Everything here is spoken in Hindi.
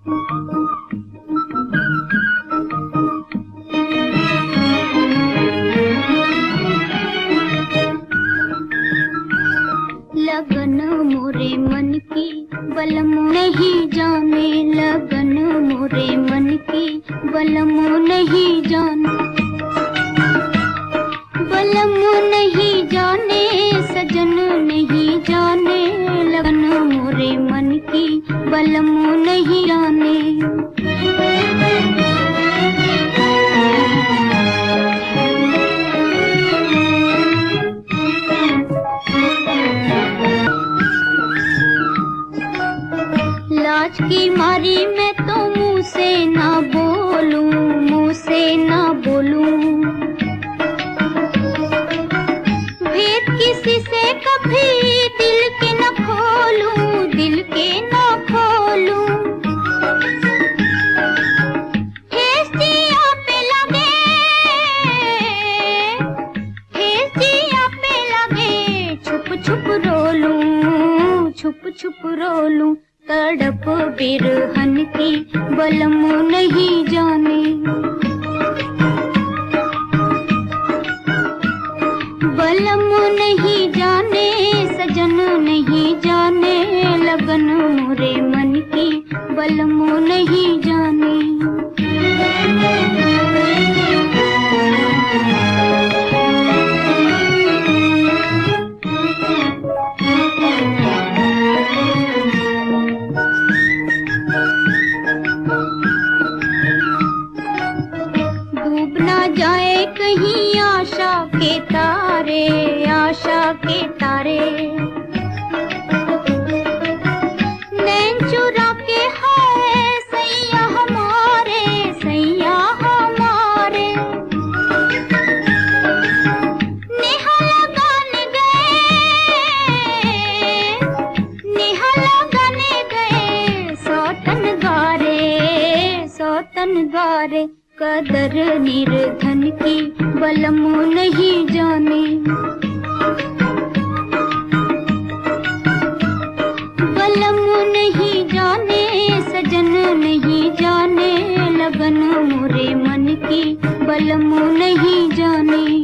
लगन मोरे मन की, बलम नहीं जाने। लगन मोरे मन की, बलम नहीं जाने। बलम नहीं जाने, सजन नहीं जाने। लगन मोरे मन की, बलम लाज की मारी मैं तो मुँह से ना बोलूँ, मुँह से ना बोलूँ। भेद किसी से कभी दिल के न खोलूं, दिल के न खोलूं। छुप छुप रोलूं। तड़प बिरहन की बलमो नहीं जाने। बलमो नहीं जाने, सजन नहीं जाने, लगन मोरे मन की बलमो नहीं जाने कहीं आशा के तारे आशा के तारे। नैन चुरा कदर निर्धन की बलमो नहीं जाने। बलमो नहीं जाने, सजन नहीं जाने, लगन मोरे मन की बलमो नहीं जाने।